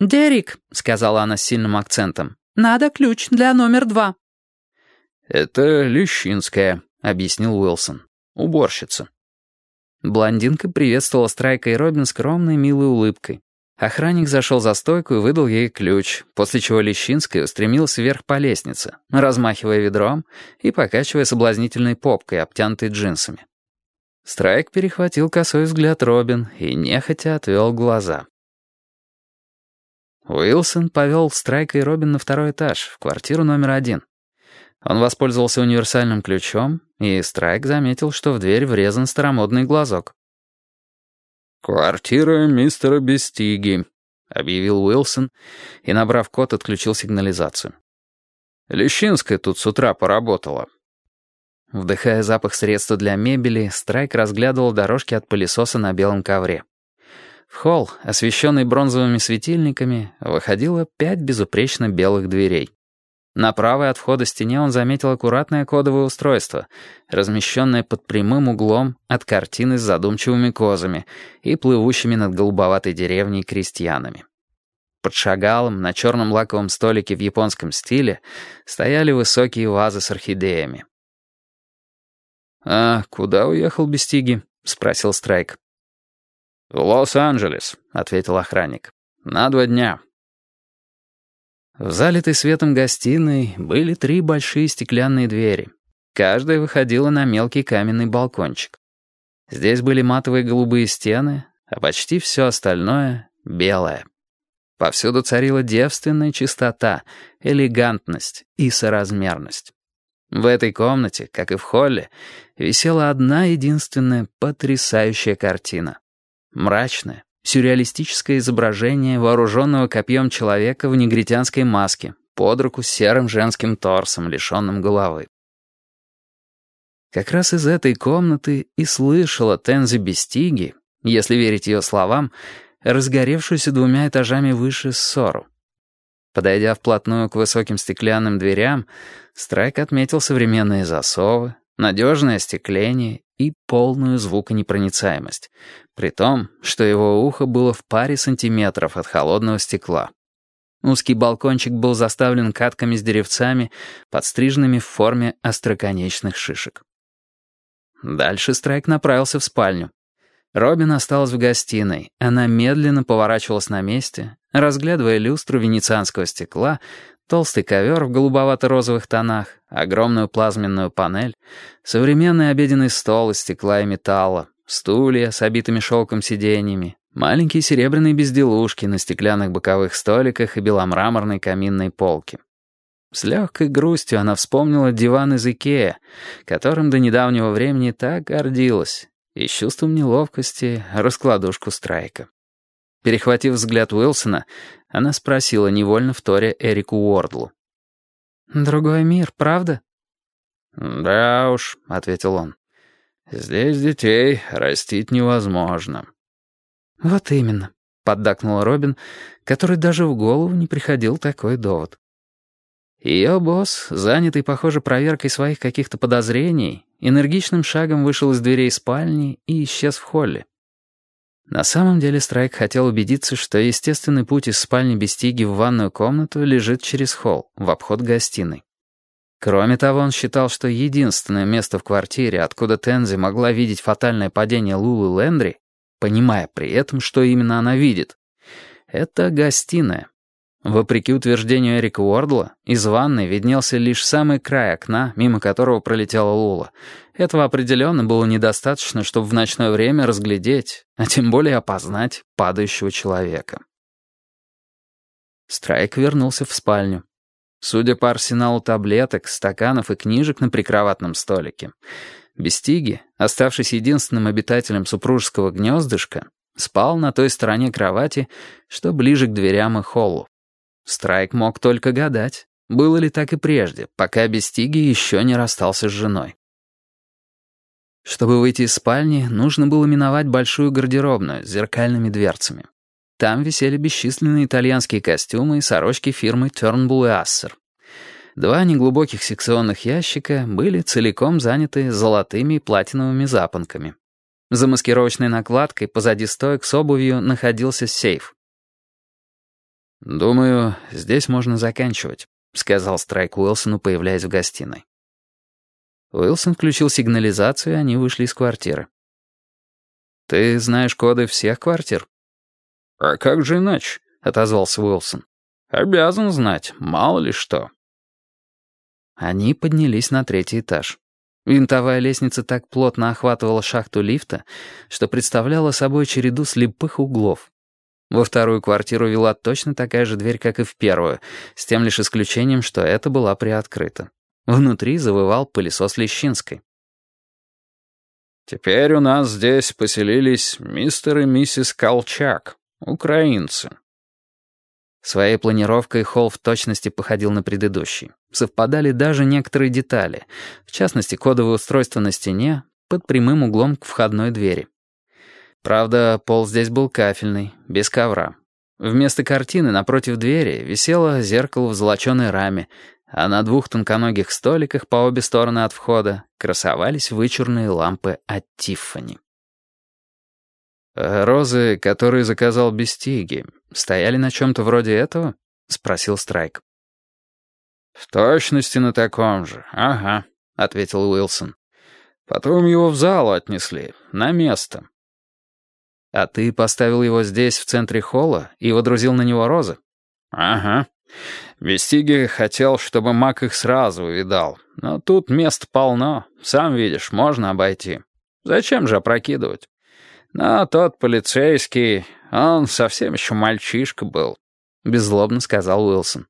«Дерек», — сказала она с сильным акцентом, — «надо ключ для номер два». «Это Лещинская», — объяснил Уилсон. «Уборщица». Блондинка приветствовала Страйка и Робин скромной милой улыбкой. Охранник зашел за стойку и выдал ей ключ, после чего Лещинская устремилась вверх по лестнице, размахивая ведром и покачивая соблазнительной попкой, обтянутой джинсами. Страйк перехватил косой взгляд Робин и нехотя отвел глаза. Уилсон повел Страйка и Робин на второй этаж, в квартиру номер один. Он воспользовался универсальным ключом, и Страйк заметил, что в дверь врезан старомодный глазок. «Квартира мистера Бестиги», — объявил Уилсон, и, набрав код, отключил сигнализацию. «Лещинская тут с утра поработала». Вдыхая запах средства для мебели, Страйк разглядывал дорожки от пылесоса на белом ковре. В холл, освещенный бронзовыми светильниками, выходило пять безупречно белых дверей. На правой от входа стене он заметил аккуратное кодовое устройство, размещенное под прямым углом от картины с задумчивыми козами и плывущими над голубоватой деревней крестьянами. Под шагалом на черном лаковом столике в японском стиле стояли высокие вазы с орхидеями. «А куда уехал Бестиги?» — спросил Страйк. «В Лос-Анджелес», — ответил охранник. «На два дня». В залитой светом гостиной были три большие стеклянные двери. Каждая выходила на мелкий каменный балкончик. Здесь были матовые голубые стены, а почти все остальное — белое. Повсюду царила девственная чистота, элегантность и соразмерность. В этой комнате, как и в холле, висела одна единственная потрясающая картина. Мрачная, сюрреалистическое изображение вооруженного копьем человека в негритянской маске, под руку с серым женским торсом, лишенным головы. Как раз из этой комнаты и слышала Тензи Бестиги, если верить ее словам, разгоревшуюся двумя этажами выше ссору. Подойдя вплотную к высоким стеклянным дверям, Страйк отметил современные засовы, надежное остекление и полную звуконепроницаемость, при том, что его ухо было в паре сантиметров от холодного стекла. Узкий балкончик был заставлен катками с деревцами, подстриженными в форме остроконечных шишек. Дальше Страйк направился в спальню. Робин осталась в гостиной. Она медленно поворачивалась на месте, разглядывая люстру венецианского стекла, Толстый ковер в голубовато-розовых тонах, огромную плазменную панель, современный обеденный стол из стекла и металла, стулья с обитыми шелком сиденьями, маленькие серебряные безделушки на стеклянных боковых столиках и беломраморной каминной полке. С легкой грустью она вспомнила диван из Икея, которым до недавнего времени так гордилась, и с чувством неловкости раскладушку Страйка. Перехватив взгляд Уилсона, она спросила невольно вторя Эрику Уордлу. «Другой мир, правда?» «Да уж», — ответил он. «Здесь детей растить невозможно». «Вот именно», — поддакнула Робин, который даже в голову не приходил такой довод. Ее босс, занятый, похоже, проверкой своих каких-то подозрений, энергичным шагом вышел из дверей спальни и исчез в холле. На самом деле Страйк хотел убедиться, что естественный путь из спальни Бестиги в ванную комнату лежит через холл, в обход гостиной. Кроме того, он считал, что единственное место в квартире, откуда Тензи могла видеть фатальное падение Лулы Лендри, понимая при этом, что именно она видит, это гостиная. Вопреки утверждению Эрика Уордла, из ванной виднелся лишь самый край окна, мимо которого пролетела Лула. Этого определенно было недостаточно, чтобы в ночное время разглядеть, а тем более опознать падающего человека. Страйк вернулся в спальню. Судя по арсеналу таблеток, стаканов и книжек на прикроватном столике, Бестиги, оставшись единственным обитателем супружеского гнездышка, спал на той стороне кровати, что ближе к дверям и холлу. Страйк мог только гадать, было ли так и прежде, пока Бестиги еще не расстался с женой. Чтобы выйти из спальни, нужно было миновать большую гардеробную с зеркальными дверцами. Там висели бесчисленные итальянские костюмы и сорочки фирмы Turnbull и Ассер. Два неглубоких секционных ящика были целиком заняты золотыми и платиновыми запонками. За маскировочной накладкой позади стоек с обувью находился сейф. «Думаю, здесь можно заканчивать», — сказал Страйк Уилсону, появляясь в гостиной. Уилсон включил сигнализацию, и они вышли из квартиры. «Ты знаешь коды всех квартир?» «А как же иначе?» — отозвался Уилсон. «Обязан знать, мало ли что». Они поднялись на третий этаж. Винтовая лестница так плотно охватывала шахту лифта, что представляла собой череду слепых углов. Во вторую квартиру вела точно такая же дверь, как и в первую, с тем лишь исключением, что это была приоткрыта. Внутри завывал пылесос Лещинской. «Теперь у нас здесь поселились мистер и миссис Колчак, украинцы». Своей планировкой холл в точности походил на предыдущий. Совпадали даже некоторые детали, в частности, кодовое устройство на стене под прямым углом к входной двери. Правда, пол здесь был кафельный, без ковра. Вместо картины напротив двери висело зеркало в золоченой раме, а на двух тонконогих столиках по обе стороны от входа красовались вычурные лампы от Тиффани. «Э, «Розы, которые заказал Бестиги, стояли на чем-то вроде этого?» — спросил Страйк. «В точности на таком же, ага», — ответил Уилсон. «Потом его в зал отнесли, на место». «А ты поставил его здесь, в центре холла, и водрузил на него розы?» «Ага. Вестиги хотел, чтобы маг их сразу увидал. Но тут мест полно, сам видишь, можно обойти. Зачем же опрокидывать? Но тот полицейский, он совсем еще мальчишка был», — беззлобно сказал Уилсон.